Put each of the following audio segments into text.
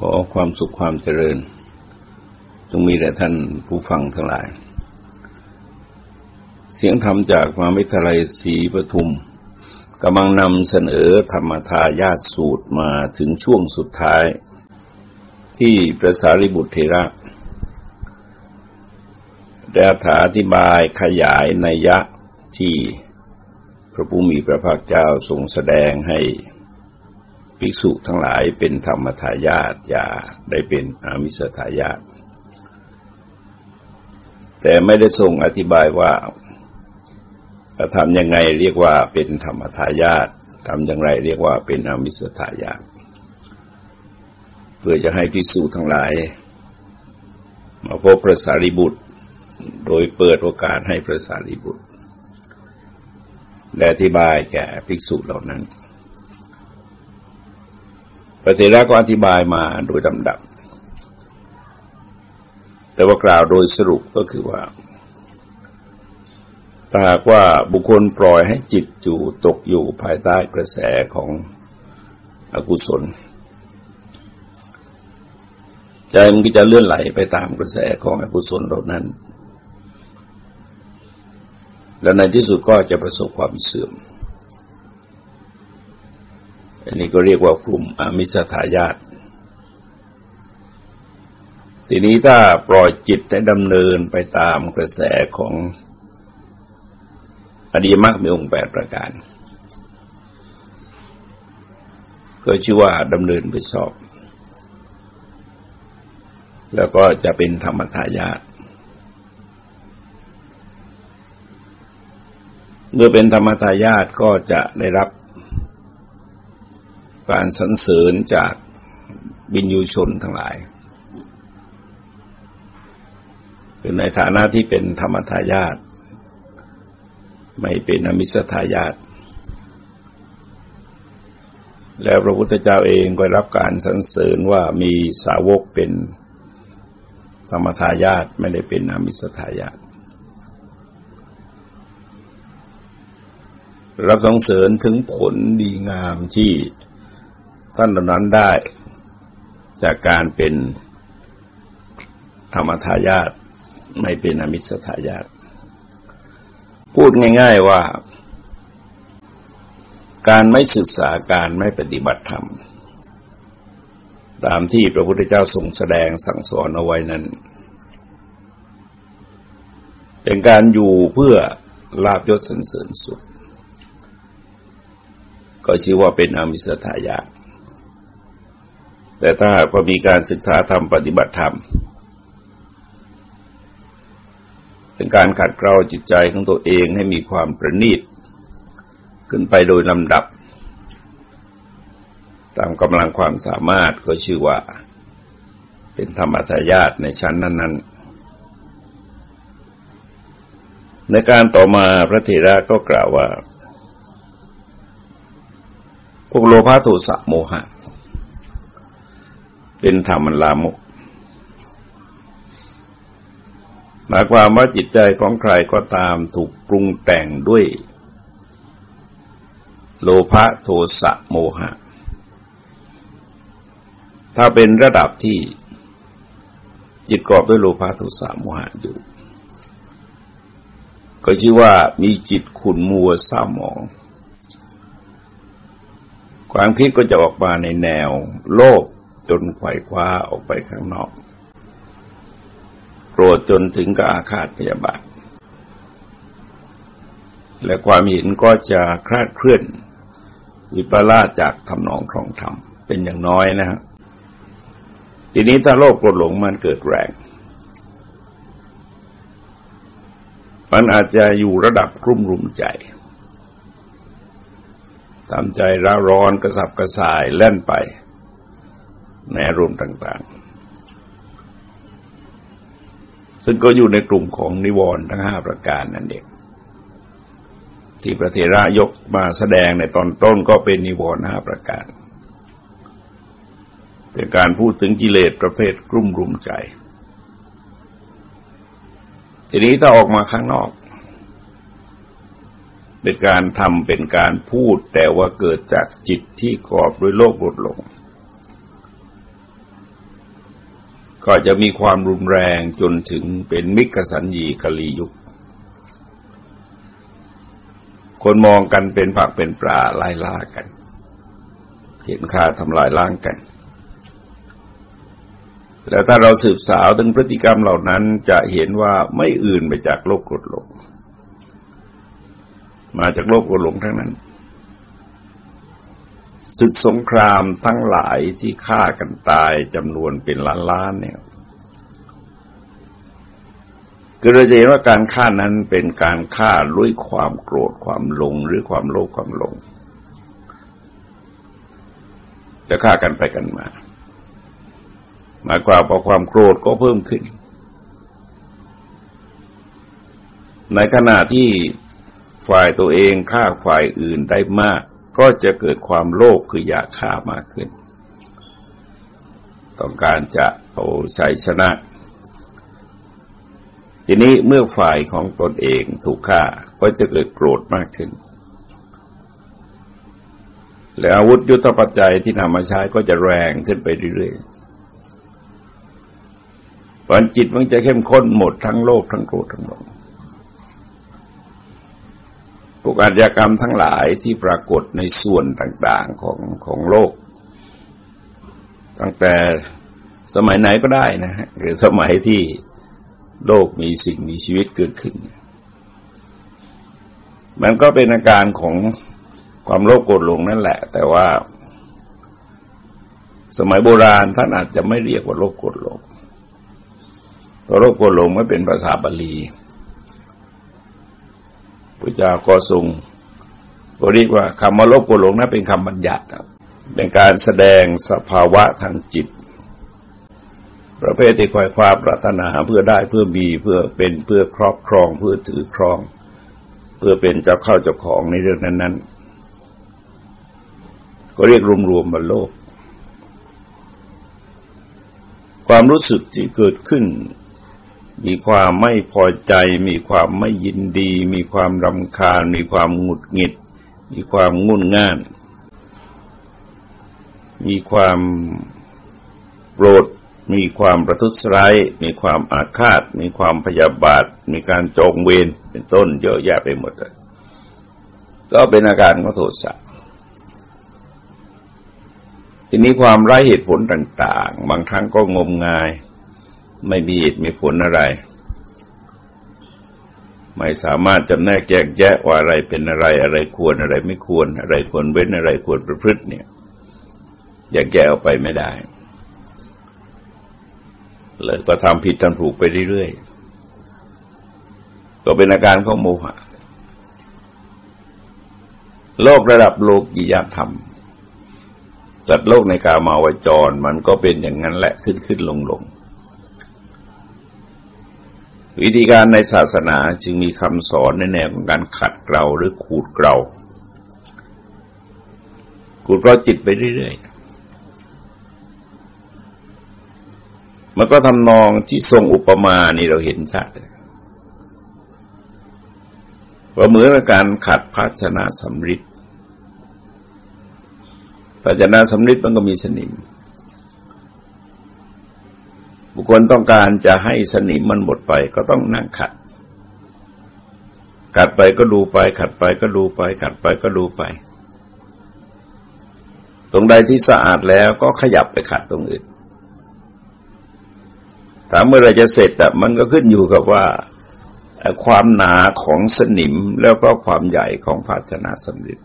ขอความสุขความเจริญจงมีแด่ท่านผู้ฟังทั้งหลาย เสียงธรรมจากมหาวิทยาลัยศรีปทุมกำลังนำเสนอธรรมทายาตสูตรมาถึงช่วงสุดท้าย ที่พระสารีบุตรเทระได้อธิบายขยายในยะที่พระผู้มีพระภาคเจ้าทรงแสดงให้ ภิกษุทั้งหลายเป็นธรรมทายาทอย่าได้เป็นอามิสทายาทแต่ไม่ได้ทรงอธิบายว่าทำยังไงเรียกว่าเป็นธรรมทายาททำอย่างไรเรียกว่าเป็นอามิสทายาทเพื่อจะให้ภิกษุทั้งหลาย มาพบพระสารีบุตร โดยเปิดโอกาสให้พระสารีบุตร และอธิบายแก่ภิกษุเหล่านั้น พระเถระก็อธิบายมาโดยลำดับ แต่ว่ากล่าวโดยสรุปก็คือว่าถ้าหากว่าบุคคลปล่อยให้จิตอยู่ตกอยู่ภายใต้กระแสของอกุศล ใจมันก็จะเลื่อนไหลไปตามกระแสของอกุศลเหล่านั้น แล้วในที่สุดก็จะประสบความเสื่อม นนี้ก็เรียกว่ากลุ่มอมิสทายาตทีนี้ถ้าปล่อยจิตให้ดำเนินไปตามกระแสของอดีมรรคมีองค์แปดประการ ก็ชื่อว่าดำเนินไปสอบ แล้วก็จะเป็นธรรมทายาทเมื่อเป็นธรรมทายาทก็จะได้รับ การสรรเสริญจากบินยูชนทั้งหลายคือในฐานะที่เป็นธรรมทายาทไม่เป็นอมิสทายาทแล้วพระพุทธเจ้าเองก็รับการสรรเสริญว่ามีสาวกเป็นธรรมทายาทไม่ได้เป็นอมิสทายาทรับสงเสริญถึงผลดีงามที่ ท่านเหล่านั้นได้จากการเป็นธรรมทายาทไม่เป็นอมิสทายาทพูดง่าย ๆว่า การไม่ศึกษาการไม่ปฏิบัติธรรม ตามที่พระพุทธเจ้าทรงแสดงสั่งสอนเอาไว้นั้น เป็นการอยู่เพื่อลาบยศสันเสริญสุดก็ชื่อว่าเป็นอมิสทายา แต่ถ้าหากว่ามีการศึกษาธรรมปฏิบัติธรรม เป็นการขัดเกลาจิตใจของตัวเองให้มีความประณีต ขึ้นไปโดยลำดับ ตามกำลังความสามารถก็ชื่อว่า เป็นธรรมทายาทในชั้นนั้น ๆในการต่อมาพระเถระก็กล่าวว่า พวกโลภะโทสะโมหะ เป็นธรรมลามก หมายความว่าจิตใจของใครก็ตามถูกปรุงแต่งด้วย โลภะโทสะโมหะ ถ้าเป็นระดับที่จิตกรอบด้วยโลภะโทสะโมหะอยู่ ก็ชื่อว่ามีจิตขุนมัวเศร้าหมองความคิดก็จะออกมาในแนว โลภ จนไขว่คว้าออกไปข้างนอก โกรธจนถึงกับอาฆาตพยาบาท และความเห็นก็จะคลาดเคลื่อน วิปลาสจากทำนองครองธรรมเป็นอย่างน้อยนะฮะทีนี้ถ้าโลภโกรธหลงมันเกิดแรง มันอาจจะอยู่ระดับกลุ่มรุมใจตามใจร้าร้อนกระสับกระส่ายเล่นไป ในอารมณ์ต่าง ๆ ซึ่งก็อยู่ในกลุ่มของนิวรณ์ทั้งห้าประการนั่นเองที่พระเทระยกมาแสดงในตอนต้นก็เป็นนิวรณ์ห้าประการ เป็นการพูดถึงกิเลสประเภทกลุ่มรุมใจ ทีนี้ถ้าออกมาข้างนอกเป็นการทำเป็นการพูดแต่ว่าเกิดจากจิตที่กรอบด้วยโลกบดหลง ก็จะมีความรุนแรงจนถึงเป็นมิกสัญญีกลียุค คนมองกันเป็นผักเป็นปลาไล่ล่ากันเห็นค่าทำลายล้างกัน แล้วถ้าเราสืบสาวถึงพฤติกรรมเหล่านั้นจะเห็นว่าไม่อื่นไปจากโลกกดหลงมาจากโลกกดหลงทั้งนั้น ศึกสงครามทั้งหลายที่ฆ่ากันตายจำนวนเป็นล้านล้านเนี่ยคือเราจะเห็นว่าการฆ่านั้นเป็นการฆ่าด้วยความโกรธความหลงหรือความโลภความหลงจะฆ่ากันไปกันมาหมายความว่าความโกรธก็เพิ่มขึ้น ในขณะที่ฝ่ายตัวเองฆ่าฝ่ายอื่นได้มาก ก็จะเกิดความโลภคืออยากฆ่ามากขึ้น ต้องการจะเอาชัยชนะ ทีนี้เมื่อฝ่ายของตนเองถูกฆ่าก็จะเกิดโกรธมากขึ้น และอาวุธยุทธปัจจัยที่นำมาใช้ก็จะแรงขึ้นไปเรื่อยๆปัญจิตมันจะเข้มข้นหมดทั้งโลภทั้งโกรธทั้งหลง วกอาชญากรรมทั้งหลายที่ปรากฏในส่วนต่างๆของของโลก ตั้งแต่สมัยไหนก็ได้นะฮะคือสมัยที่โลกมีสิ่งมีชีวิตเกิดขึ้น มันก็เป็นอาการของความโลภโกรธหลงนั่นแหละ แต่ว่า สมัยโบราณท่านอาจจะไม่เรียกว่าโลภโกรธหลงเพราะโลภโกรธหลงไม่เป็นภาษาบาลี พระเจ้าก็ทรงเรียกว่าคำว่าลบโกหลงนั้นเป็นคำบัญญัติเป็นการแสดงสภาวะทางจิต ประเภทที่คอยความปรารถนาเพื่อได้เพื่อมีเพื่อเป็นเพื่อครอบครอง เพื่อถือครอง เพื่อเป็นเจ้าเข้าเจ้าของในเรื่องนั้น ๆ ก็เรียกรวมๆมาโลก ความรู้สึกที่เกิดขึ้น มีความไม่พอใจ มีความไม่ยินดี มีความรำคาญ มีความหงุดหงิด มีความงุนง่าน มีความโกรธมีความประทุษร้าย มีความอาฆาต มีความพยาบาท มีการจองเวรเป็นต้นเยอะแยะไปหมดเลยก็เป็นอาการของโทสะทีนี้ความไร้เหตุผลต่าง ๆ บางครั้งก็งมงาย ไม่มีเหตุมีผลอะไร ไม่สามารถจำแนกแยกแยะว่าอะไรเป็นอะไรอะไรควรอะไรไม่ควร อะไรควรเว้นอะไรควรประพฤติเนี่ยแยกแยะออกไปไม่ได้ เลยก็ทำผิดทำถูกไปเรื่อยๆ ก็เป็นอาการของโมหะ โลกระดับโลกียธรรมจัดโลกในกามาวจรมันก็เป็นอย่างนั้นแหละขึ้นขึ้นลงลง วิธีการในศาสนาจึงมีคำสอนในแนวของการขัดเกลาหรือขูดเกลาขูดเกลาจิตไปเรื่อยๆ มันก็ทำนองที่ทรงอุปมานี่เราเห็นชัดว่าเหมือนการขัดภาชนะสำริดภาชนะสำริดมันก็มีสนิม คคลต้องการจะให้สนิมมันหมดไปก็ต้องนั่งขัด ขัดไปก็ดูไป ขัดไปก็ดูไป ขัดไปก็ดูไป ตรงใดที่สะอาดแล้วก็ขยับไปขัดตรงอื่นถามเมื่อไรจะเสร็จแต่มันก็ขึ้นอยู่กับว่าความหนาของสนิมแล้วก็ความใหญ่ของภาชนะสำริด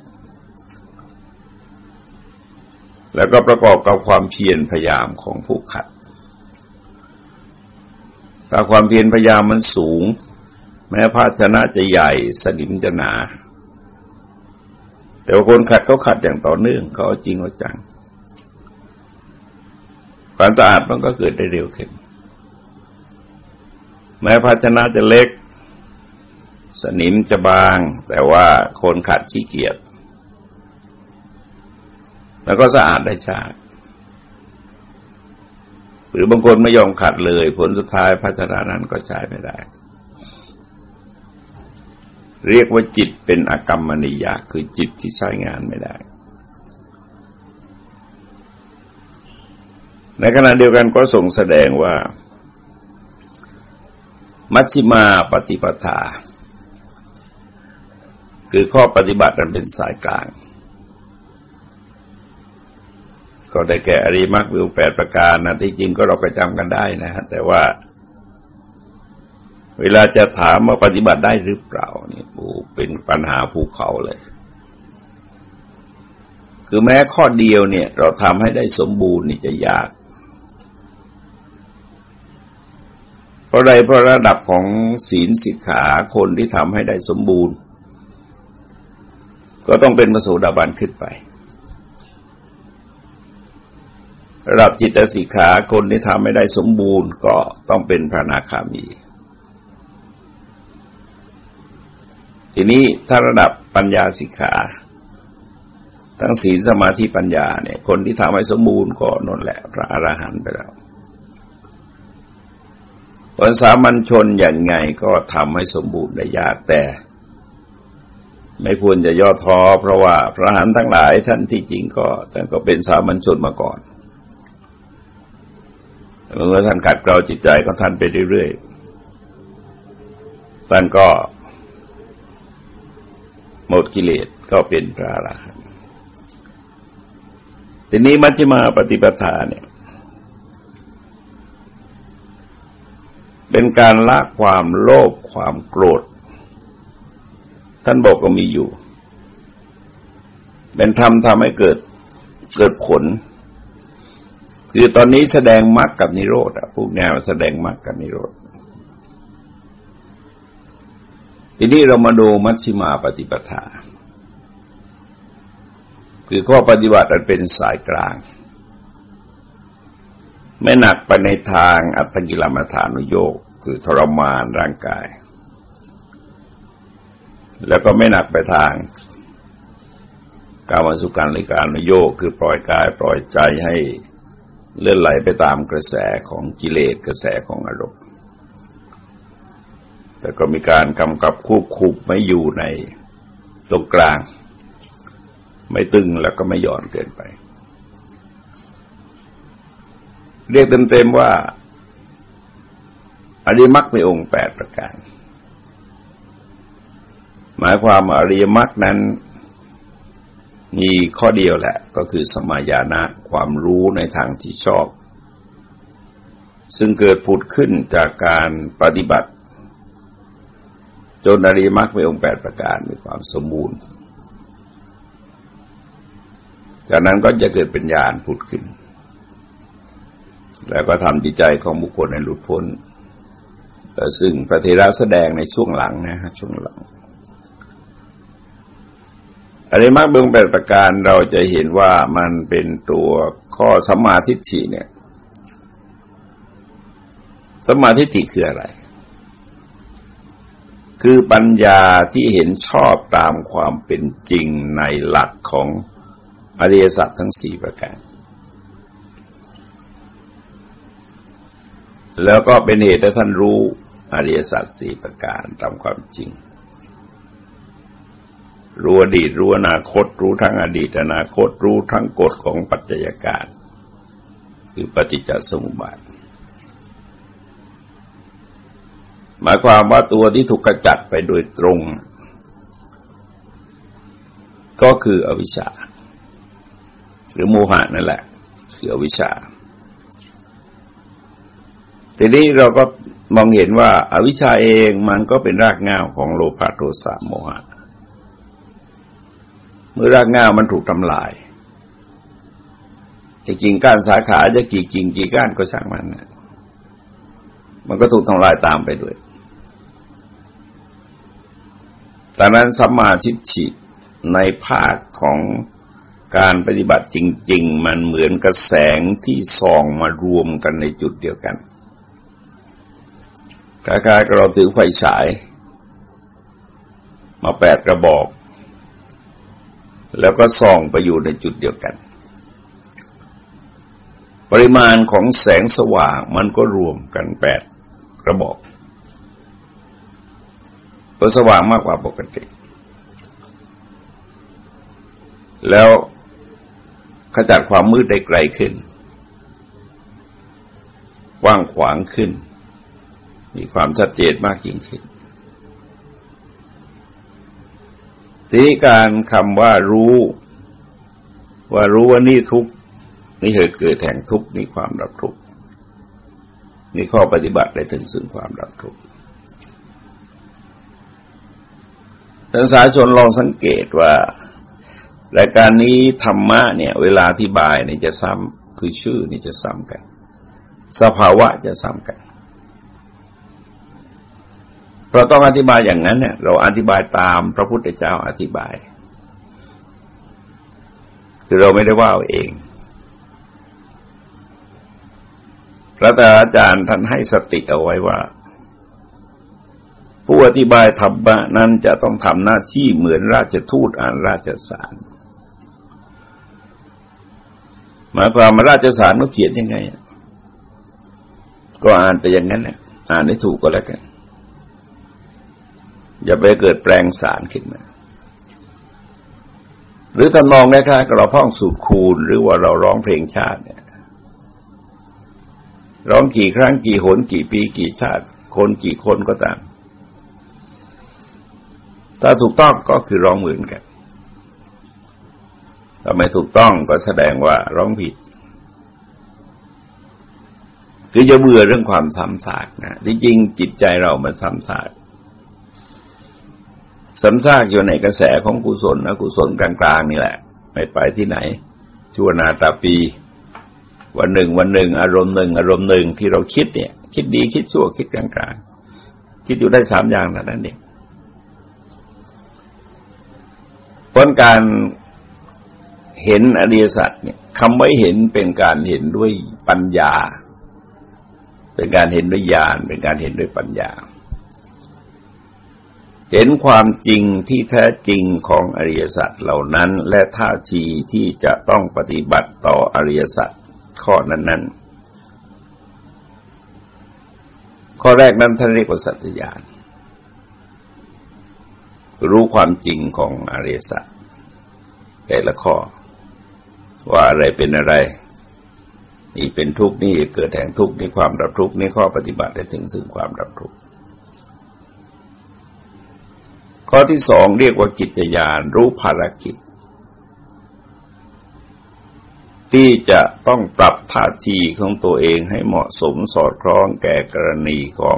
แล้วก็ประกอบกับความเพียรพยายามของผู้ขัด ถ้าความเพียรพยายามมันสูง แม้ภาชนะจะใหญ่สนิมจะหนา แต่ว่าคนขัดเขาขัดอย่างต่อเนื่องเขาจริงเอาจัง ความสะอาดมันก็เกิดได้เร็วขึ้น แม้ภาชนะจะเล็ก สนิมจะบาง แต่ว่าคนขัดขี้เกียจแล้วก็สะอาดได้ช้า หรือบางคนไม่ยอมขัดเลย ผลสุดท้ายพัฒนานั้นก็ใช้ไม่ได้ เรียกว่าจิตเป็นอกรรมนิยาคือจิตที่ใช้งานไม่ได้ ในขณะเดียวกันก็ส่งแสดงว่า มัชฌิมาปฏิปทา คือข้อปฏิบัตินั้นเป็นสายกลาง ก็ได้แก่อริมักวิวแปดประการนะที่จริงก็เราก็จำกันได้นะฮะแต่ว่า เวลาจะถามว่าปฏิบัติได้หรือเปล่านี่โอ้เป็นปัญหาภูเขาเลย คือแม้ข้อเดียวเนี่ย เราทำให้ได้สมบูรณ์นี่จะยากเพราะใดเพราะระดับของศีลสิกขาคนที่ทำให้ได้สมบูรณ์ ก็ต้องเป็นมโสดาบันขึ้นไป ระดับจิตสิกขาคนที่ทำไม่ได้สมบูรณ์ก็ต้องเป็นพระนาคามี ทีนี้ถ้าระดับปัญญาสิกขาทั้งศีลสมาธิปัญญาเนี่ย คนที่ทำให้สมบูรณ์ก็นนแหละ พระอรหันต์ไปแล้วคนสามัญชนอย่างไงก็ทำให้สมบูรณ์ได้ยากแต่ ไม่ควรจะย่อท้อเพราะว่าพระอรหันต์ทั้งหลายท่านที่จริงก็แต่ก็เป็นสามัญชนมาก่อน เมื่อท่านขัดเกลาจิตใจของท่านไปเรื่อยๆท่านก็หมดกิเลสก็เป็นพระอรหันต์ทีนี้มัชฌิมาปฏิปทาเนี่ยเป็นการละความโลภความโกรธ ท่านบอกก็มีอยู่ เป็นธรรมทำให้เกิดเกิดผล คือตอนนี้แสดงมรรคกับนิโรธอะพวกแนวแสดงมรรคกับนิโรธทีนี้เรามาดูมัชฌิมาปฏิปทา คือข้อปฏิบัติอันเป็นสายกลาง ไม่หนักไปในทางอัตกิลมฐานุโยกคือทรมานร่างกาย แล้วก็ไม่หนักไปทางกามสุการลิการนุโยกคือปล่อยกายปล่อยใจให้ เลื่อนไหลไปตามกระแสของกิเลสกระแสของอารมณ์ แต่ก็มีการกำกับควบคุมไม่อยู่ในตรงกลาง ไม่ตึงแล้วก็ไม่หย่อนเกินไป เรียกเต็มๆว่าอริมักมีองค์แปดประการ หมายความอริยมรรคนั้น มีข้อเดียวแหละก็คือสมายานะความรู้ในทางที่ชอบ ซึ่งเกิดผุดขึ้นจากการปฏิบัติ จนอริมรรคมีองค์แปดประการมีความสมบูรณ์ จากนั้นก็จะเกิดเป็นญาณผุดขึ้น แล้วก็ทำจิตใจของบุคคลให้หลุดพ้นซึ่งพระเทระแสดงในช่วงหลังนะฮะช่วงหลัง อริมักเบื้องแปดประการเราจะเห็นว่ามันเป็นตัวข้อสัมมาทิฏฐิเนี่ยสัมมาทิฏฐิคืออะไร คือปัญญาที่เห็นชอบตามความเป็นจริงในหลักของอริยสัจทั้งสี่ประการ แล้วก็เป็นเหตุให้ท่านรู้อริยสัจสี่ประการตามความจริง รู้อดีตรู้อนาคต รู้ทั้งอดีตอนาคต รู้ทั้งกฎของปัจจัยการคือปฏิจจสมุปบาทหมายความว่าตัวที่ถูกกระจัดไปโดยตรง ก็คืออวิชชา หรือโมหะนั่นแหละ คืออวิชชาทีนี้เราก็มองเห็นว่าอาวิชชาเองมันก็เป็นรากง่าวของโลภะโทสะโมหะ เมื่อรากง่ามันถูกทำลายจะกิ่งก้านสาขาจะกี่กิ่งกี่ก้านก็ช่างมันนะมันก็ถูกทำลายตามไปด้วยแต่นั้นสัมมาทิฏฐิในภาคของการปฏิบัติจริง ๆ มันเหมือนกระแสงที่ส่องมารวมกันในจุดเดียวกันคล้ายๆเราถือไฟฉาย มาแปดกระบอก แล้วก็ส่องไปอยู่ในจุดเดียวกัน ปริมาณของแสงสว่างมันก็รวมกันแปดกระบอกก็สว่างมากกว่าปกติ แล้วขจัดความมืดได้ไกลขึ้นกว้างขวางขึ้น มีความชัดเจนมากยิ่งขึ้น ทีนี้การคำว่ารู้ ว่ารู้ว่านี่ทุกนี่เหตุเกิดแห่งทุกนี่ความรับทุกนี่ข้อปฏิบัติได้ถึงซึ่งความรับทุกท่านสาชนลองสังเกตว่ารายการนี้ธรรมะเนี่ย เวลาอธิบายเนี่ยจะซ้ำคือชื่อนี่จะซ้ำกัน สภาวะจะซ้ำกัน เราต้องอธิบายอย่างนั้นเนี่ยเราอธิบายตามพระพุทธเจ้าอธิบาย คือเราไม่ได้ว่าเอง พระอาจารย์ท่านให้สติเอาไว้ว่า ผู้อธิบายธรรมะนั้นจะต้องทำหน้าที่เหมือนราชทูตอ่านราชสารหมายความมาราชสารเขาเขียนยังไง ก็อ่านไปอย่างนั้นแหละอ่านให้ถูกก็แล้วกัน อย่าไปเกิดแปลงสารขึ้นมาหรือทำนองคล้ายๆกับเราพ้องสูตรคูณหรือว่าเราร้องเพลงชาติเนี่ยร้องกี่ครั้งกี่หนกี่ปีกี่ชาติ คนกี่คนก็ตาม ถ้าถูกต้องก็คือร้องเหมือนกันถ้าไม่ถูกต้องก็แสดงว่าร้องผิด คือจะเบื่อเรื่องความซ้ำซากนะที่จริงจิตใจเรามันซ้ำซาก ซ้ำซากอยู่ในกระแสของกุศลนะกุศลกลางๆนี่แหละ ไม่ไปที่ไหน ชั่วนาตาปี วันหนึ่งวันหนึ่ง อารมณ์หนึ่งอารมณ์หนึ่งที่เราคิดเนี่ย คิดดีคิดชั่วคิดกลางๆ คิดอยู่ได้สามอย่างนั่นเองผลการเห็นอริยสัจเนี่ยคำว่าเห็นเป็นการเห็นด้วยปัญญา เป็นการเห็นด้วยญาณเป็นการเห็นด้วยปัญญา เห็นความจริงที่แท้จริงของอริยสัจเหล่านั้น และท่าทีที่จะต้องปฏิบัติต่ออริยสัจข้อนั้นๆ ข้อแรกนั้นท่านเรียกว่าสัจญาณรู้ความจริงของอริยสัจแต่ละข้อ ว่าอะไรเป็นอะไร นี่เป็นทุกข์นี่เกิดแห่งทุกข์นี่ความรับทุกข์นี่ข้อปฏิบัติได้ถึงซึ่งความรับทุกข์ ข้อที่สองเรียกว่ากิจยานรู้ภารกิจ ที่จะต้องปรับท่าทีของตัวเองให้เหมาะสมสอดคล้องแก่กรณีของ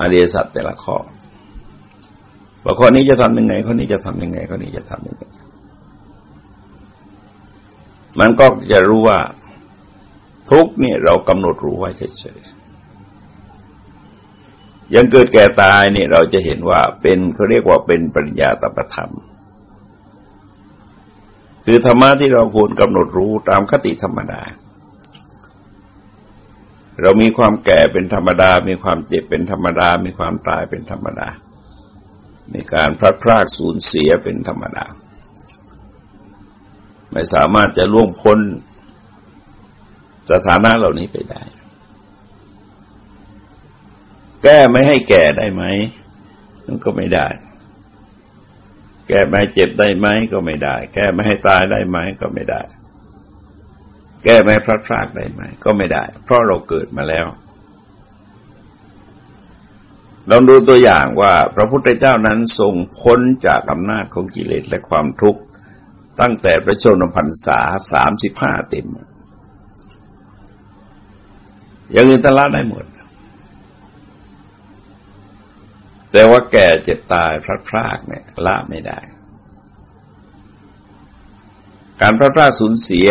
อริยสัจแต่ละข้อว่าข้อนี้จะทำยังไงข้อนี้จะทำยังไงข้อนี้จะทำยังไงมันก็จะรู้ว่าทุกเนี่ยเรากำหนดรู้ไว้เฉยๆ ยังเกิดแก่ตายเนี่ยเราจะเห็นว่าเป็นเขาเรียกว่าเป็นปริญญาตประธรรม คือธรรมะที่เราควรกำหนดรู้ตามคติธรรมดา เรามีความแก่เป็นธรรมดา มีความเจ็บเป็นธรรมดา มีความตายเป็นธรรมดา มีการพลัดพรากสูญเสียเป็นธรรมดา ไม่สามารถจะล่วงพ้นสถานะเหล่านี้ไปได้ แก้ไม่ให้แก่ได้ไหมมันก็ไม่ได้ แก้ไม่ให้เจ็บได้ไหมก็ไม่ได้ แก้ไม่ให้ตายได้ไหมก็ไม่ได้ แก้ไม่พลัดพรากได้ไหมก็ไม่ได้ เพราะเราเกิดมาแล้วลองดูตัวอย่างว่าพระพุทธเจ้านั้นทรงพ้นจากอำนาจของกิเลสและความทุกข์ ตั้งแต่พระชนมพรรษาสามสิบห้าเต็ม อย่างอื่นตละได้หมด แต่ว่าแก่เจ็บตายพลัดพรากเนี่ยละไม่ได้ การพลัดพรากสูญเสีย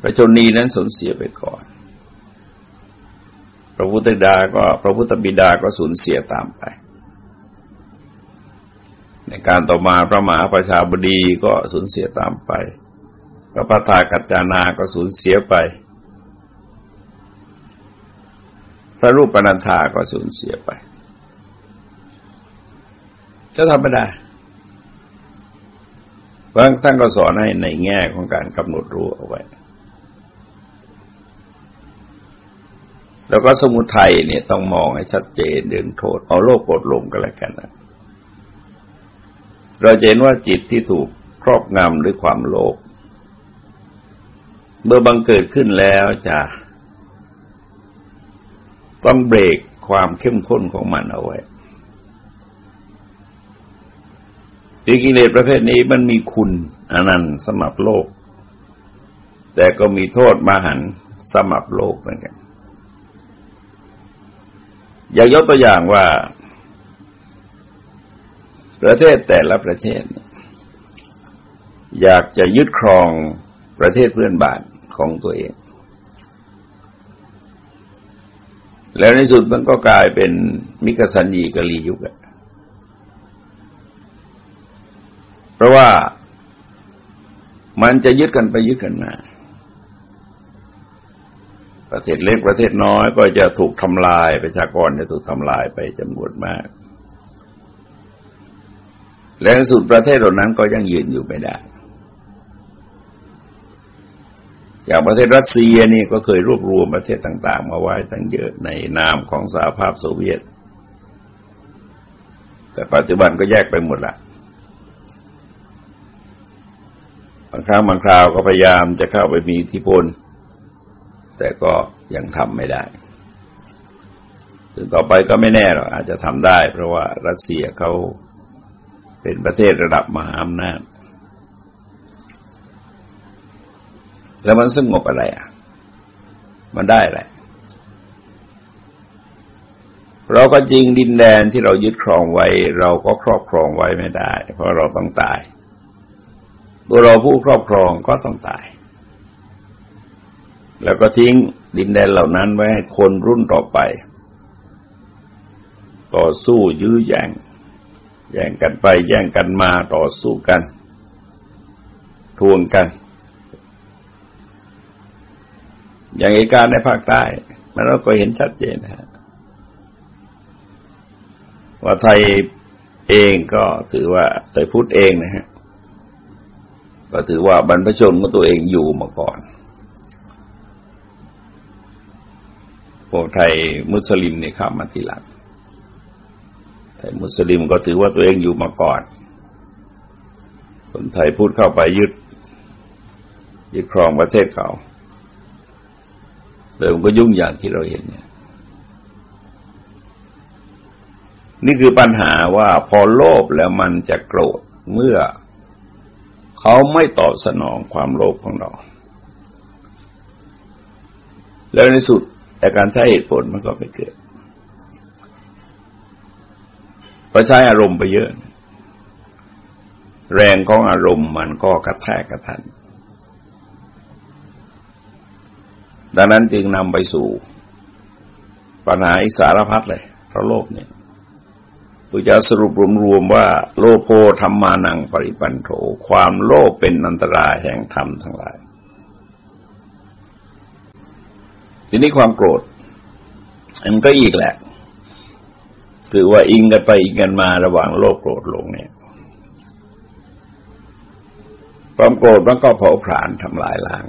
พระชนีนั้นสูญเสียไปก่อน พระพุทธดาก็พระพุทธบิดาก็สูญเสียตามไป ในการต่อมาพระมหาประชาบดีก็สูญเสียตามไปพระพัฒากัจจานาก็สูญเสียไป พระรูปปนันธาก็สูญเสียไปจะทำไม่ได้เพราะท่านก็สอนให้ในแง่ของการกำหนดรู้เอาไว้ แล้วก็สมุทัยเนี่ยต้องมองให้ชัดเจนเรื่องโทษ เอาโลกกดลงกันแล้วกันนะเราจะเห็นว่าจิตที่ถูกครอบงำด้วยความโลภเมื่อบังเกิดขึ้นแล้วจะ ต้องเบรกความเข้มข้นของมันเอาไว้กิเลสประเภทนี้มันมีคุณอนันต์สำหรับโลก แต่ก็มีโทษมาหันสำหรับโลกเหมือนกัน อย่ากยกตัวอย่างว่า ประเทศแต่ละประเทศ อยากจะยึดครองประเทศเพื่อนบ้านของตัวเอง แล้วในสุดมันก็กลายเป็นมิกสัญญีกะลียุกะเพราะว่ามันจะยึดกันไปยึดกันมา ประเทศเล็กประเทศน้อยก็จะถูกทำลายประชากรจะถูกทำลายไปจำนวนมาก และในสุดประเทศเหล่านั้นก็ยังยืนอยู่ไม่ได้ อย่างประเทศรัสเซียนี่ก็เคยรวบรวมประเทศต่าง ๆ มาไว้ตั้งเยอะในนามของสหภาพโซเวียต แต่ปัจจุบันก็แยกไปหมดละบางครั้งบางคราวก็พยายามจะเข้าไปมีอิทธิพล แต่ก็ยังทำไม่ได้ถึงต่อไปก็ไม่แน่หรอกอาจจะทำได้ เพราะว่ารัสเซียเขาเป็นประเทศระดับมหาอำนาจ แล้วมันสงบอะไรอะ มันได้อะไรเราก็จริงดินแดนที่เรายึดครองไว้ เราก็ครอบครองไว้ไม่ได้ เพราะเราต้องตาย ตัวเราผู้ครอบครองก็ต้องตาย แล้วก็ทิ้งดินแดนเหล่านั้นไว้ให้คนรุ่นต่อไป ต่อสู้ยื้อแย่งแย่งกันไปแย่งกันมาต่อสู้กัน ทวงกัน อย่างเหตุการณ์ในภาคใต้มันเราก็เห็นชัดเจนนะฮะว่าไทยเองก็ถือว่าไทยพุทธเองนะฮะก็ถือว่าบรรพชนของตัวเองอยู่มาก่อนพวกไทยมุสลิมเนี่ยเข้ามาทีหลังไทยมุสลิมก็ถือว่าตัวเองอยู่มาก่อน คนไทยพูดเข้าไปยึดยึดครองประเทศเขา เลยมันก็ยุ่งอย่างที่เราเห็นเนี่ย นี่คือปัญหาว่าพอโลภแล้วมันจะโกรธเมื่อ เขาไม่ตอบสนองความโลภของเรา แล้วในสุดแต่การใช้เหตุผลมันก็ไม่เกิดพอใช้อารมณ์ไปเยอะ แรงของอารมณ์มันก็กระแทกกระทัน ดังนั้นจึงนำไปสู่ปัญหาอีกสารพัดเลยเพราะโลภเนี่ยพระเจ้าสรุปรวมๆว่า โลโภธรรมานังปริปันโถ ความโลภเป็นอันตรายแห่งธรรมทั้งหลาย ทีนี้ความโกรธอันก็อีกแหละถือว่าอิงกันไปอิงกันมาระหว่างโลภโกรธลงเนี่ยความโกรธมันก็เผาผลาญทำลายล้าง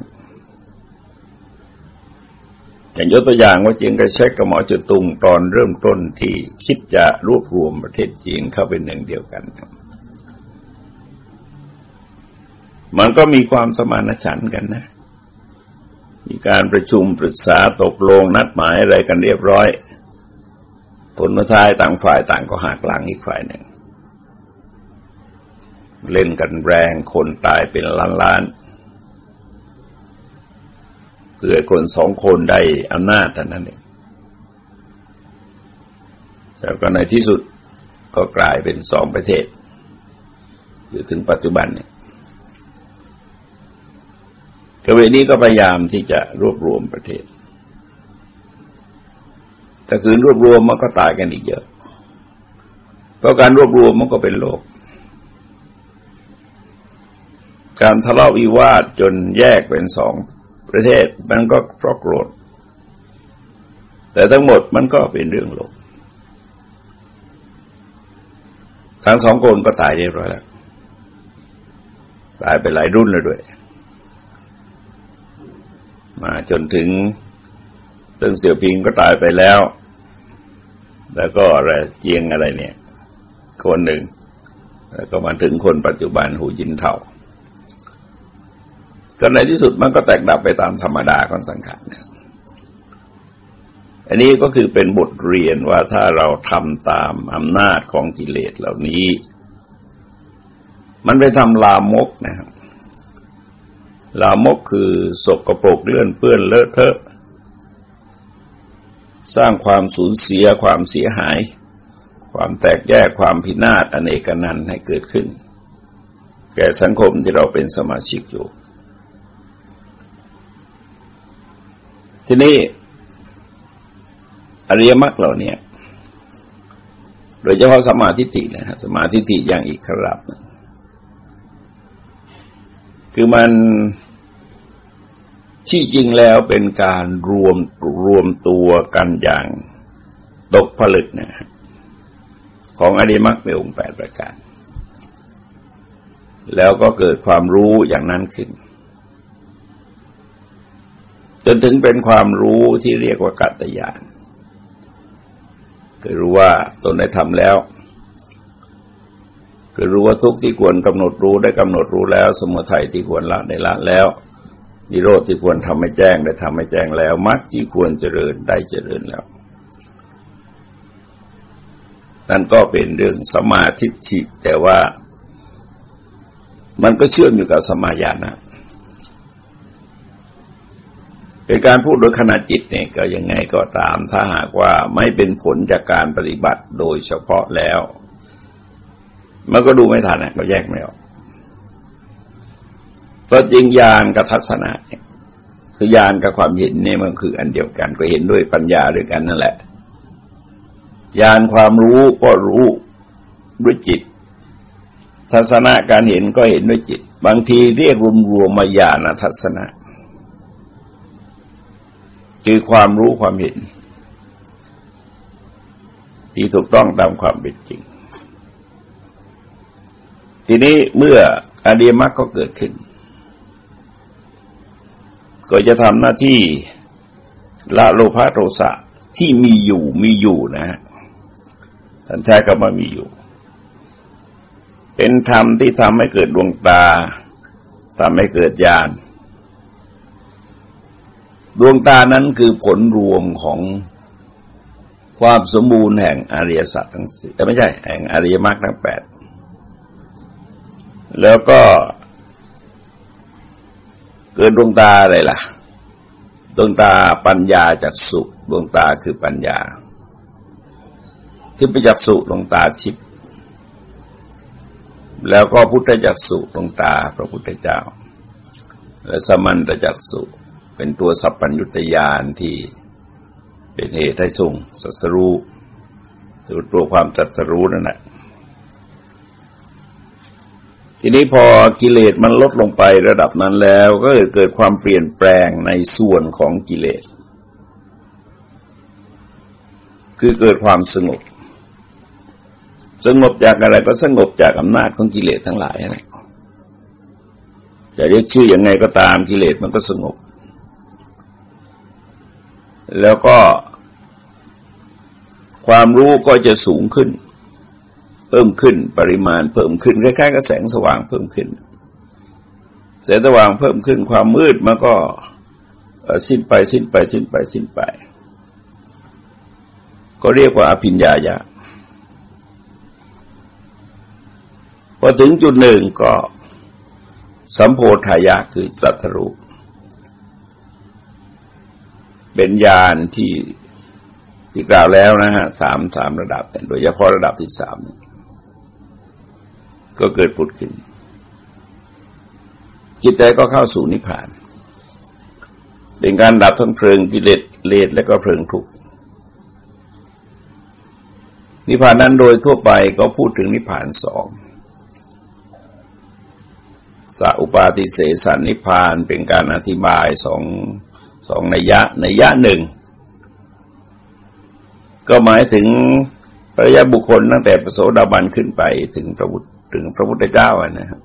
อย่างยกตัวอย่างว่าจีนกระเช็คกับหมอจุตุงตอนเริ่มต้นที่คิดจะรวบรวมประเทศจีนเข้าเป็นหนึ่งเดียวกัน มันก็มีความสมานฉันท์กันนะ มีการประชุมปรึกษาตกลงนัดหมายอะไรกันเรียบร้อย ผลมาท้ายต่างฝ่ายต่างก็หักหลังอีกฝ่ายหนึ่ง เล่นกันแรงคนตายเป็นล้านล้าน เพื่อคนสองคนได้อำนาจท่านั้นเองแล้วก็ในที่สุดก็กลายเป็นสองประเทศ อยู่ถึงปัจจุบันเนี่ยกเวนี้ก็พยายามที่จะรวบรวมประเทศ แต่คืนรวบรวมมันก็ตายกันอีกเยอะ เพราะการรวบรวมมันก็เป็นโลก การทะเลาะวิวาทจนแยกเป็นสอง ประเทศมันก็เพราะโกรธ แต่ทั้งหมดมันก็เป็นเรื่องโลกทั้งสองคนก็ตายเรียบร้อยแล้ว ตายไปหลายรุ่นแล้วด้วย มาจนถึงเรื่องเสี่ยวพิงก็ตายไปแล้ว แล้วก็อะไรเจียงอะไรเนี่ย คนหนึ่ง แล้วก็มาถึงคนปัจจุบันหูยินเท่า ก็ในที่สุดมันก็แตกดับไปตามธรรมดาของสังขารเนี่ยอันนี้ก็คือเป็นบทเรียนว่าถ้าเราทำตามอำนาจของกิเลสเหล่านี้ มันไปทำลามกนะครับลามกคือสกรปรกเลื่อนเปื้อนเลอะเทอะ สร้างความสูญเสียความเสียหาย ความแตกแยกความพินาศอเนกนันให้เกิดขึ้น แก่สังคมที่เราเป็นสมาชิกอยู่ ทีนี้อริยมรรคเหล่านี้โดยเฉพาะสมาธิินะฮะสมาธิิอย่างอีกครับ คือมันที่จริงแล้วเป็นการรวมรวมตัวกันอย่างตกผลึกนะของอริยมรรคเป็นองค์แปดประการ แล้วก็เกิดความรู้อย่างนั้นขึ้น จนถึงเป็นความรู้ที่เรียกว่ากัตยานคือรู้ว่าตนได้ทำแล้ว คือรู้ว่าทุกที่ควรกำหนดรู้ได้กำหนดรู้แล้ว สมุทัยที่ควรละได้ละแล้วนิโรธที่ควรทำให้แจ้งได้ทำให้แจ้งแล้วมรรคที่ควรเจริญได้เจริญแล้ว นั่นก็เป็นเรื่องสมาธิิแต่ว่า มันก็เชื่อมอยู่กับสมาญาณนะ เป็นการพูดโดยขณะจิตเนี่ยก็ยังไงก็ตาม ถ้าหากว่าไม่เป็นผลจากการปฏิบัติโดยเฉพาะแล้ว มันก็ดูไม่ทันนะก็แยกไม่ออกเพราะจริงญาณกับทัศนะคือญาณกับความเห็นเนี่ยมันคืออันเดียวกันก็เห็นด้วยปัญญาด้วยกันนั่นแหละญาณความรู้ก็รู้ด้วยจิต ทัศนะการเห็นก็เห็นด้วยจิต บางทีเรียกรวมๆมาญาณทัศนะ คือความรู้ความเห็น ที่ถูกต้องตามความเป็นจริง ทีนี้เมื่ออดีมักก็เกิดขึ้น ก็จะทำหน้าที่ละโลภะโทสะที่มีอยู่มีอยู่นะฮะท่านใช้คำว่ามีอยู่ เป็นธรรมที่ทำให้เกิดดวงตาทำให้เกิดญาณ ดวงตานั้นคือผลรวมของความสมบูรณ์แห่งอริยสัจทั้งสี่ไม่ใช่ แห่งอริยมรรคทั้งแปดแล้วก็เกิดดวงตาอะไรล่ะ ดวงตาปัญญาจักสุดวงตาคือปัญญา ที่ไปจักสุดวงตาทิพแล้วก็พุทธจักสุดวงตาพระพุทธเจ้า และสมันตจักสุ เป็นตัวสัพพัญญุตยานที่เป็นเหตุให้ทรงสัสรู้ตัวตัวความสัสรู้นั่นแหละทีนี้พอกิเลสมันลดลงไประดับนั้นแล้ว ก็เกิดความเปลี่ยนแปลงในส่วนของกิเลส คือเกิดความสงบ สงบจากอะไรก็สงบจากอำนาจของกิเลสทั้งหลายนะจะเรียกชื่ออยังไงก็ตามกิเลสมันก็สงบ แล้วก็ความรู้ก็จะสูงขึ้น เพิ่มขึ้นปริมาณเพิ่มขึ้นคล้ายๆกับแสงสว่างเพิ่มขึ้น แสงสว่างเพิ่มขึ้น ความมืดมันก็สิ้นไปสิ้นไปสิ้นไปสิ้นไป ก็เรียกว่าอภิญญาญาพอถึงจุดหนึ่งก็สัมโพธายะคือสัตรู เป็นญาณที่ที่กล่าวแล้วนะฮะสามสามระดับแต่โดยเฉพาะระดับที่สามก็เกิดผุดขึ้น จิตใจก็เข้าสู่นิพพาน เป็นการดับทั้งเพลิงกิเลสเลสและก็เพลิงทุกข์นิพพานนั้นโดยทั่วไปก็พูดถึงนิพพานสองสัอุปาติเสสันนิพพานเป็นการอธิบายสอง สองนัยยะนัยยะหนึ่ง ก็หมายถึงพระยะบุคคลตั้งแต่ประโสดาบันขึ้นไปถึงพระพุทธถึงพระพุทธเจ้านะครับ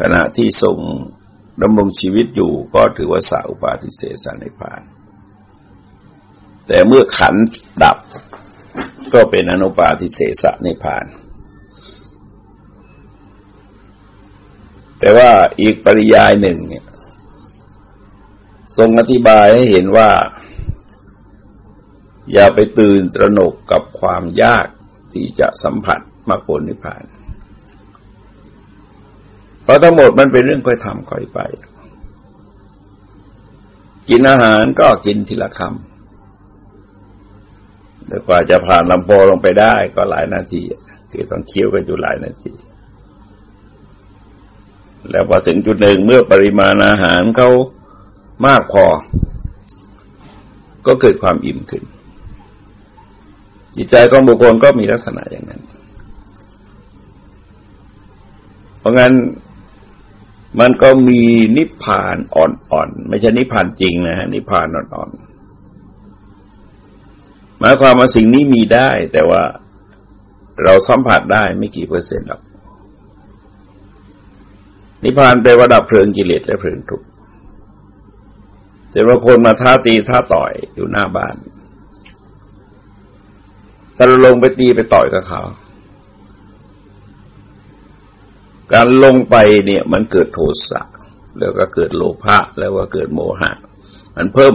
ขณะที่ทรงดำรงชีวิตอยู่ก็ถือว่าสาอุปาทิเสสนิพาน แต่เมื่อขันดับก็เป็นอนุปาทิเสสนิพาน แต่ว่าอีกปริยายหนึ่งเนี่ย ทรงอธิบายให้เห็นว่า อย่าไปตื่นตระหนกกับความยากที่จะสัมผัสมรรคผลนิพพาน เพราะทั้งหมดมันเป็นเรื่องค่อยทำค่อยไป กินอาหารก็กินทีละคำแต่กว่าจะผ่านลำโพงลงไปได้ก็หลายนาทีคือต้องเคี้ยวกันอยู่หลายนาทีแล้วพอถึงจุดหนึ่งเมื่อปริมาณอาหารเขา มากพอ ก็เกิดความอิ่มขึ้น จิตใจของบุคคลก็มีลักษณะอย่างนั้น เพราะงั้นมันก็มีนิพพานอ่อนๆ ไม่ใช่นิพพานจริงนะฮะนิพพานอ่อนๆ หมายความว่าสิ่งนี้มีได้ แต่ว่าเราสัมผัสได้ไม่กี่เปอร์เซ็นต์หรอกนิพพานแปลว่าดับเพลิงกิเลสและเพลิงทุกข์ แต่ว่าคนมาท้าตีท้าต่อยอยู่หน้าบ้านถ้าเราลงไปตีไปต่อยกับเขา การลงไปเนี่ยมันเกิดโทสะแล้วก็เกิดโลภะแล้วก็เกิดโมหะ มันเพิ่ม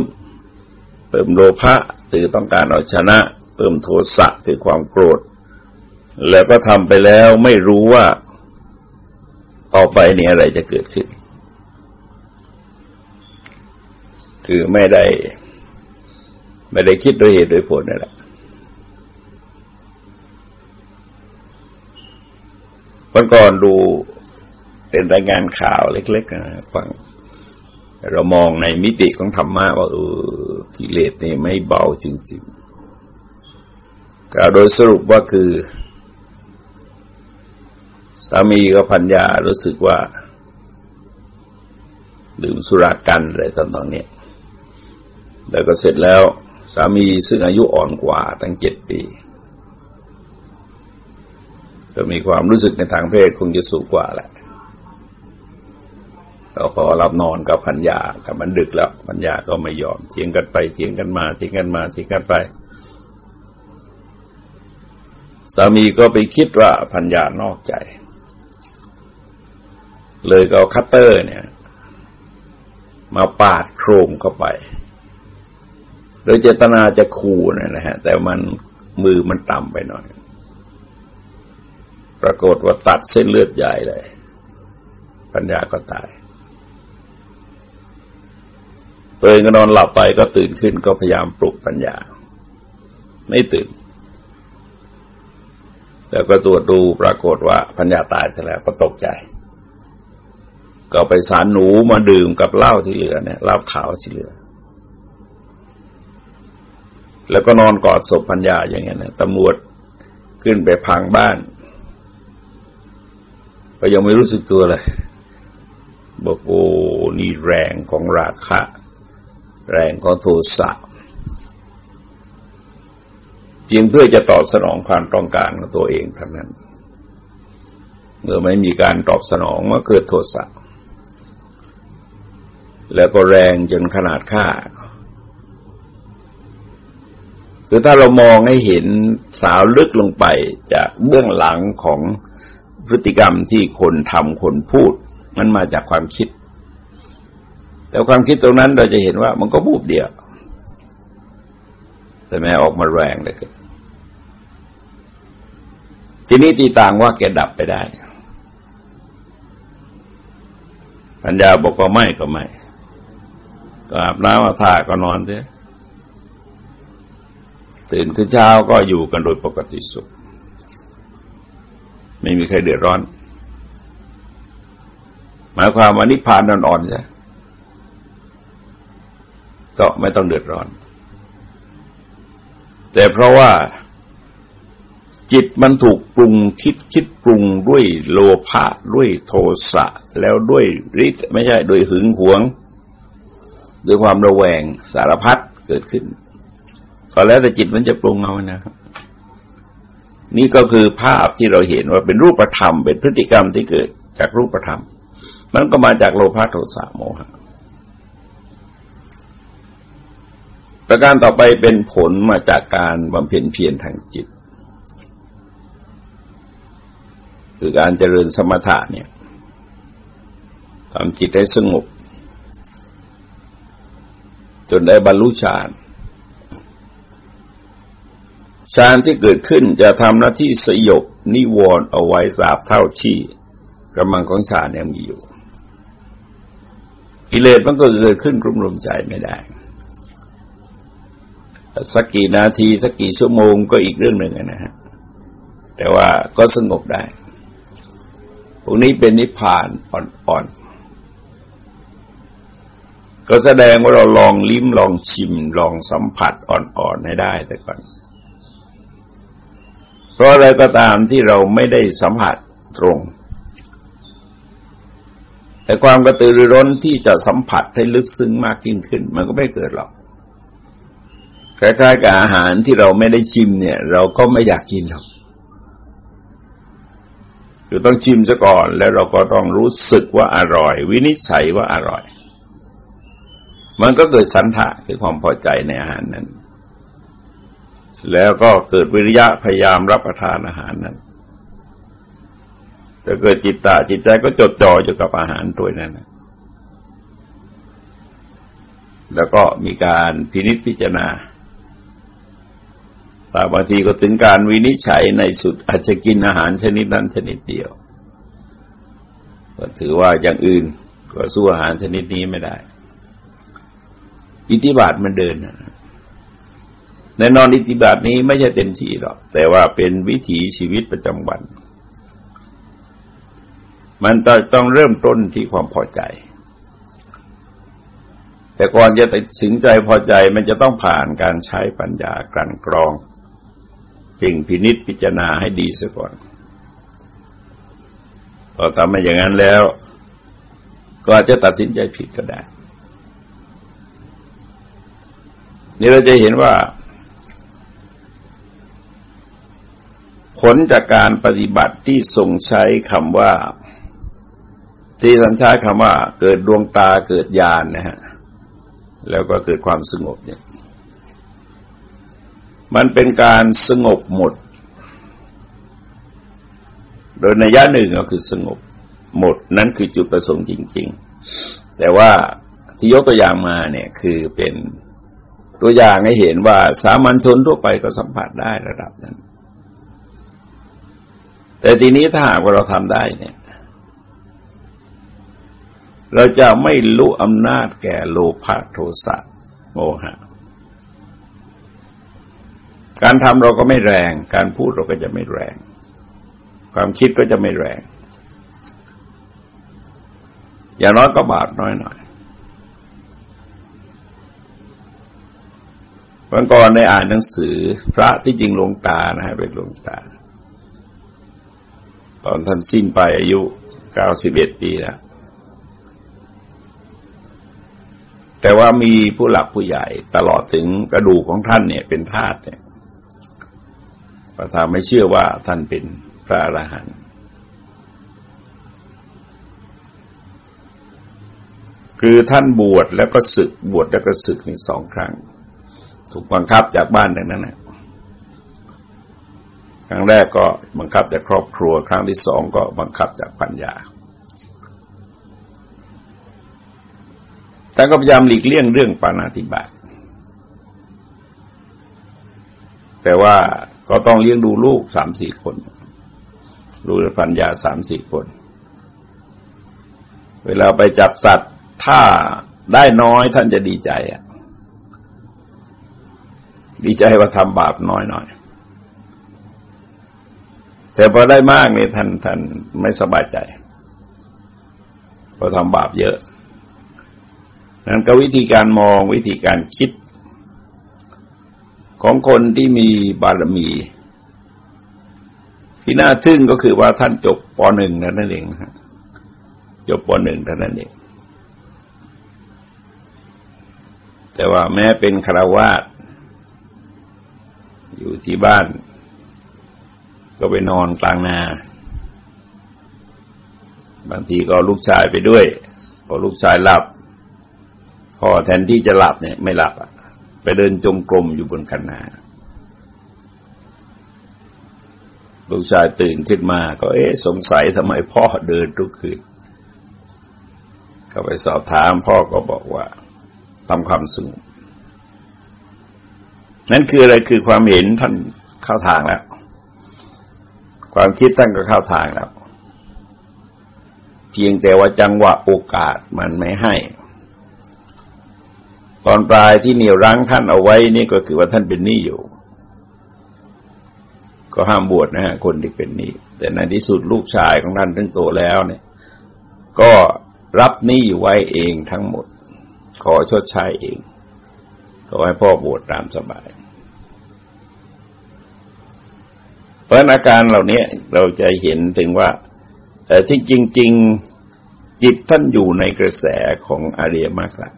เพิ่มโลภะคือต้องการเอาชนะ เพิ่มโทสะคือความโกรธ แล้วก็ทำไปแล้วไม่รู้ว่า ต่อไปเนี่ยอะไรจะเกิดขึ้น คือไม่ได้ ไม่ได้คิดโดยเหตุโดยผลนั่นแหละวันก่อนดูเป็นรายงานข่าวเล็กๆนะฟัง เรามองในมิติของธรรมะว่าเออกิเลสนี่ไม่เบาจริงๆกล่าวโดยสรุปว่าคือ สามีกับพัญญารู้สึกว่า ดื่มสุรากันอะไรต่างๆเนี่ย แล้วก็เสร็จแล้วสามีซึ่งอายุอ่อนกว่าตั้งเจ็ดปีก็มีความรู้สึกในทางเพศคงจะสูงกว่าแหละเราขอรับนอนกับพัญญาแต่มันดึกแล้วพัญญาก็ไม่ยอมเถียงกันไปเถียงกันมาเถียงกันมาเถียงกันไป สามีก็ไปคิดว่าพัญญานอกใจ เลยก็เอาคัตเตอร์เนี่ย มาปาดโครงเข้าไป โดยเจตนาจะขู่นะฮะ แต่มันมือมันต่ำไปหน่อย ปรากฏว่าตัดเส้นเลือดใหญ่เลย ปัญญาก็ตายตัวเองก็นอนหลับไปก็ตื่นขึ้นก็พยายามปลุกปัญญา ไม่ตื่น แล้วก็ตรวจดูปรากฏว่าปัญญาตายไปแล้วก็ตกใจ ก็ไปสารหนูมาดื่มกับเหล้าที่เหลือเนี่ยเหล้าขาวที่เหลือ แล้วก็นอนกอดศพพัญญาอย่างเงี้ยนะตำรวจขึ้นไปพังบ้าน ก็ยังไม่รู้สึกตัวเลย บอกโอ้นี่แรงของราคะ แรงของโทสะเพียงเพื่อจะตอบสนองความต้องการของตัวเองเท่านั้น เมื่อไม่มีการตอบสนองก็เกิดโทสะแล้วก็แรงจนขนาดฆ่า คือถ้าเรามองให้เห็นสาวลึกลงไปจากเบื้องหลังของพฤติกรรมที่คนทำคนพูด มันมาจากความคิด แต่ความคิดตรงนั้นเราจะเห็นว่ามันก็บูบเดียว แต่แม้ออกมาแรงเลยกันทีนี้ตีต่างว่าแกดับไปได้ ปัญญาบอกว่าไม่ก็ไม่ก็อาบน้ำอาท่าก็นอนเถอะ ตื่นขึ้นเช้าก็อยู่กันโดยปกติสุข ไม่มีใครเดือดร้อน หมายความว่านิพพานอ่อนๆใช่ก็ไม่ต้องเดือดร้อน แต่เพราะว่าจิตมันถูกปรุงคิดคิดปรุงด้วยโลภะด้วยโทสะ แล้วด้วยฤทธิ์ไม่ใช่ด้วยหึงหวง ด้วยความระแวงสารพัดเกิดขึ้น ก็แล้วแต่จิตมันจะปรุงเอานะครับ นี่ก็คือภาพที่เราเห็นว่าเป็นรูปธรรม เป็นพฤติกรรมที่เกิดจากรูปธรรม มันก็มาจากโลภะโทสะโมหะประการต่อไปเป็นผลมาจากการบำเพ็ญเพียรทางจิต คือการเจริญสมถะเนี่ยทำจิตให้สงบ จนได้บรรลุฌาน ฌานที่เกิดขึ้นจะทำหน้าที่สยบนิวรณ์เอาไว้สาบเท่าที่กำลังของฌานยังมีอยู่กิเลสมันก็เกิดขึ้นกลุ่มรวมใจไม่ได้ สักกี่นาทีสักกี่ชั่วโมงก็อีกเรื่องหนึ่งนะฮะแต่ว่าก็สงบได้พวกนี้เป็นนิพพานอ่อนๆ ก็แสดงว่าเราลองลิ้มลองชิมลองสัมผัสอ่อนๆให้ได้แต่ก่อน ราะอะไรก็ตามที่เราไม่ได้สัมผัสตรง แต่ความกระตือรือร้นที่จะสัมผัสให้ลึกซึ้งมากยิ่งขึ้น มันก็ไม่เกิดหรอกคล้ายๆกับอาหารที่เราไม่ได้ชิมเนี่ย เราก็ไม่อยากกินหรอกคือต้องชิมซะก่อนแล้วเราก็ต้องรู้สึกว่าอร่อย วินิจฉัยว่าอร่อย มันก็เกิดสันทะคือความพอใจในอาหารนั้น แล้วก็เกิดวิริยะพยายามรับประทานอาหารนั้นจะเกิดจิตตาจิตใจก็จดจ่ออยู่กับอาหารตัวนั้นแล้วก็มีการพินิจพิจารณาแต่บางทีก็ถึงการวินิจฉัยในสุดอาจจะกินอาหารชนิดนั้นชนิดเดียว ก็ถือว่าอย่างอื่นก็สู้อาหารชนิดนี้ไม่ได้ อิทธิบาทมันเดินนะ ในนอนอิทธิบาทนี้ไม่ใช่เต็มที่หรอก แต่ว่าเป็นวิถีชีวิตประจำวัน มันต้องเริ่มต้นที่ความพอใจ แต่ก่อนจะตัดสินใจพอใจมันจะต้องผ่านการใช้ปัญญากลั่นกรองพ่งพินิษพิจารณาให้ดีซะก่อนพอทำมาอย่างนั้นแล้ว ก็อาจจะตัดสินใจผิดก็ได้นี่เราจะเห็นว่า ผลจากการปฏิบัติที่ทรงใช้คำว่า ที่ท่านใช้คำว่า เกิดดวงตาเกิดญาณนนะฮะแล้วก็เกิดความสงบเนี่ย มันเป็นการสงบหมด โดยในยะหนึ่งก็คือสงบหมดนั่นคือจุดประสงค์จริง ๆ แต่ว่าที่ยกตัวอย่างมาเนี่ยคือเป็นตัวอย่างให้เห็นว่าสามัญชนทั่วไปก็สัมผัสได้ระดับนั้น แต่ทีนี้ถ้าหากว่าเราทำได้เนี่ย เราจะไม่รู้อำนาจแก่โลภะโทสะโมหะ การทำเราก็ไม่แรง การพูดเราก็จะไม่แรง ความคิดก็จะไม่แรง อย่างน้อยก็บาปน้อยหน่อยวันก่อนในอ่านหนังสือ พระที่จริงหลวงตานะฮะเป็นหลวงตา ตอนท่านสิ้นไปอายุเก้าสิบเอ็ดปีแล้วแต่ว่ามีผู้หลักผู้ใหญ่ตลอดถึงกระดูกของท่านเนี่ยเป็นธาตุเนี่ยประธานไม่เชื่อว่าท่านเป็นพระอรหันต์คือท่านบวชแล้วก็ศึกบวชแล้วก็ศึกในสองครั้ง ถูกบังคับจากบ้านอย่งนั้นนะ รั้งแรกก็บังคับจากครอบครัว ครั้งที่สองก็บังคับจากปัญญาท่านก็พยายามหลีกเลี่ยงเรื่องปานาติบาตแต่ว่าก็ต้องเลี้ยงดูลูกสามสี่คน ลูกปัญญาสามสี่คน เวลาไปจับสัตว์ถ้าได้น้อยท่านจะดีใจอะ ดีใจว่าทำบาปน้อยหน่อย แต่พอได้มากเนี่ยท่านท่านไม่สบายใจเพอทำบาปเยอะ นั้นก็วิธีการมองวิธีการคิด ของคนที่มีบารมี ที่น่าทึ่งก็คือว่าท่านจบปหนึ่งนั่นเองจบปหนึ่งเท่านั้นเอง แต่ว่าแม้เป็นคราวาสอยู่ที่บ้าน ก็ไปนอนกลางนา บางทีก็ลูกชายไปด้วย พอลูกชายหลับ พ่อแทนที่จะหลับเนี่ย ไม่หลับอะไปเดินจงกรมอยู่บนคันนา ลูกชายตื่นขึ้นมา ก็เอ๊ะสงสัยทำไมพ่อเดินทุกคืนก็ไปสอบถามพ่อก็บอกว่าทำความสงบนั่นคืออะไรคือความเห็นท่านเข้าทางแล้ว ความคิดท่านก็เข้าทางแล้ว เพียงแต่ว่าจังหวะโอกาสมันไม่ให้ ตอนปลายที่เหนี่ยวรั้งท่านเอาไว้นี่ก็คือว่าท่านเป็นหนี้อยู่ ก็ห้ามบวชนะฮะคนที่เป็นหนี้แต่ในที่สุดลูกชายของท่านถึงโตแล้วเนี่ย ก็รับหนี้ไว้เองทั้งหมด ขอชดใช้เองขอให้พ่อบวชตามสบาย เพ ราะอาการเหล่านี้เราจะเห็นถึงว่าแต่ที่จริง ๆจิตท่านอยู่ในกระแสของอริยมรรคละ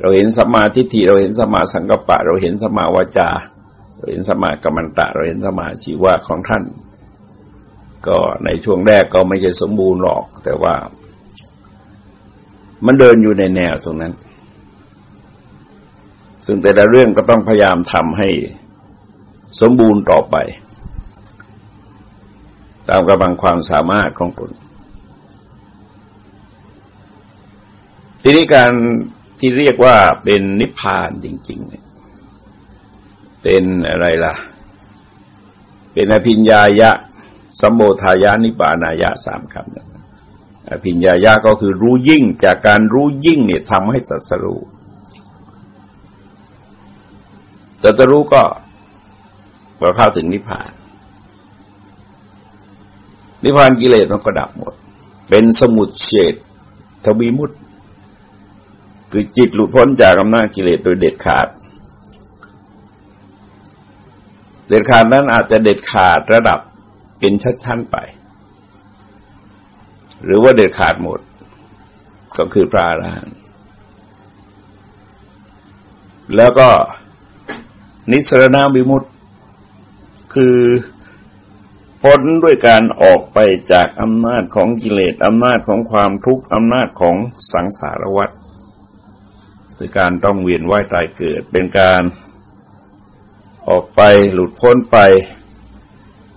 เราเห็นสมาธิิเราเห็นสมาสังกปะ เราเห็นสมาวาจา เราเห็นสมากรรมตะ เราเห็นสมาชีวะของท่าน ก็ในช่วงแรกก็ไม่ใช่สมบูรณ์หรอก แต่ว่า มันเดินอยู่ในแนวตรงนั้น ซึ่งแต่ละเรื่องก็ต้องพยายามทำให้สมบูรณ์ต่อไป ตามกำลังความสามารถของตนทีนี้การที่เรียกว่าเป็นนิพพานจริง ๆเป็นอะไรล่ะ เป็นอภิญญายะสัมโบทายานิปานายะสามคำอภิญญายะก็คือรู้ยิ่งจากการรู้ยิ่งเนี่ยทำให้สัสรู้แต่จะรู้ก็เราเข้าถึงนิพพาน นิพพานกิเลสมันก็ดับหมด เป็นสมุดเฉดทวีมุตคือจิตหลุดพ้นจากอำนาจกิเลสโดยเด็ดขาด เด็ดขาดนั้นอาจจะเด็ดขาดระดับเป็นชั้นๆไป หรือว่าเด็ดขาดหมด ก็คือพระอรหันต์แล้วก็นิสรณวิมุตต์คือ พ้นด้วยการออกไปจากอำนาจของกิเลสอำนาจของความทุกข์อำนาจของสังสารวัฏคือการต้องเวียนว่ายตายเกิด เป็นการออกไปหลุดพ้นไป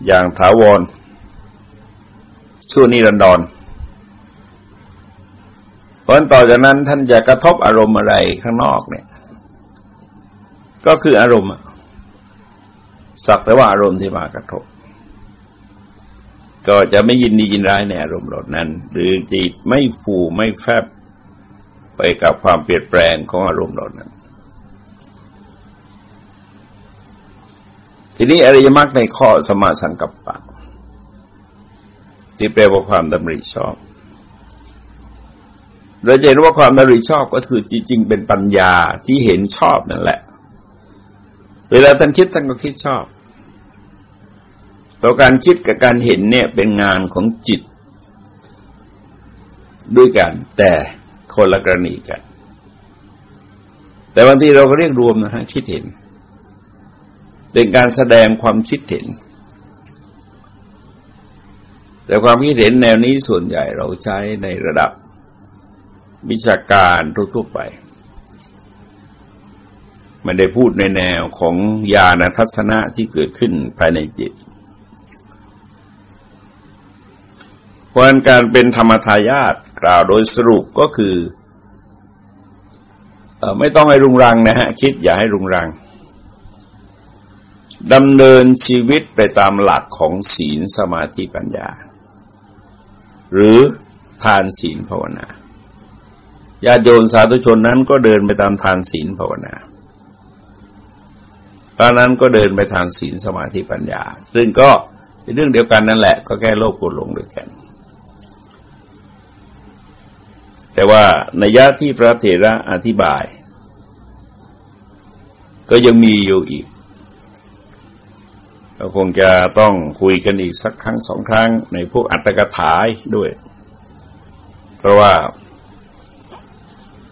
อย่างถาวรชั่วนิรันดรเพราะต่อจากนั้นท่านจะกระทบอารมณ์อะไรข้างนอกเนี่ย ก็คืออารมณ์สักแต่ว่าอารมณ์ที่มากระทบ ก็จะไม่ยินดียินร้ายในอารมณ์เหล่านั้น หรือจิตไม่ฟูไม่แฟบไปกับความเปลี่ยนแปลงของอารมณ์เหล่านั้น ทีนี้อริยมรรคในข้อสมาสังกัปปะ ที่แปลว่าความดำริชอบเราจะเห็นว่าความดำริชอบก็คือจริง ๆ เป็นปัญญาที่เห็นชอบนั่นแหละ เวลาท่านคิดท่านก็คิดชอบ เพราะการคิดกับการเห็นเนี่ยเป็นงานของจิต ด้วยกัน แต่คนละกรณีกัน แต่บางทีเราก็เรียกรวมนะฮะคิดเห็น เป็นการแสดงความคิดเห็น แต่ความคิดเห็นแนวนี้ส่วนใหญ่เราใช้ในระดับวิชาการทั่วไปไม่ได้พูดในแนวของญาณทัศนะที่เกิดขึ้นภายในจิต เพ ราะการเป็นธรรมทายาทกล่าวโดยสรุปก็คืออไม่ต้องให้รุงรังนะฮะคิดอย่าให้รุงรังดำเนินชีวิตไปตามหลักของศีลสมาธิปัญญา หรือทานศีลภาวนาญาติโยมสาธุชนนั้นก็เดินไปตามทานศีลภาวนาตอนนั้นก็เดินไปทางศีลสมาธิปัญญา ซึ่งก็เป็นเรื่องเดียวกันนั่นแหละ ก็แค่โลกกดลงด้วยกัน แต่ว่าในยะที่พระเถระอธิบาย ก็ยังมีอยู่อีกเราคงจะต้องคุยกันอีกสักครั้งสองครั้ง ในพวกอัตถกถาด้วย เพราะว่า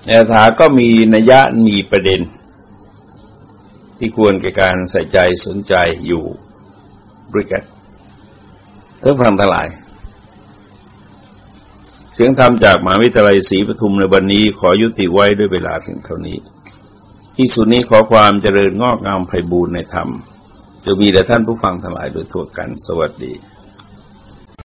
อัตถาก็มีนัยยะมีประเด็น ที่ควรแก่การใส่ใจสนใจอยู่ด้วยกันทั้งฟังทั้งหลาย เสียงธรรมจากมหาวิทยาลัยศรีปทุมในวันนี้ขอยุติไว้ด้วยเวลาถึงเท่านี้ที่สุดนี้ขอความเจริญงอกงามไพบูรณ์ในธรรมจะมีแต่ท่านผู้ฟังทั้งหลายโดยทั่วกันสวัสดี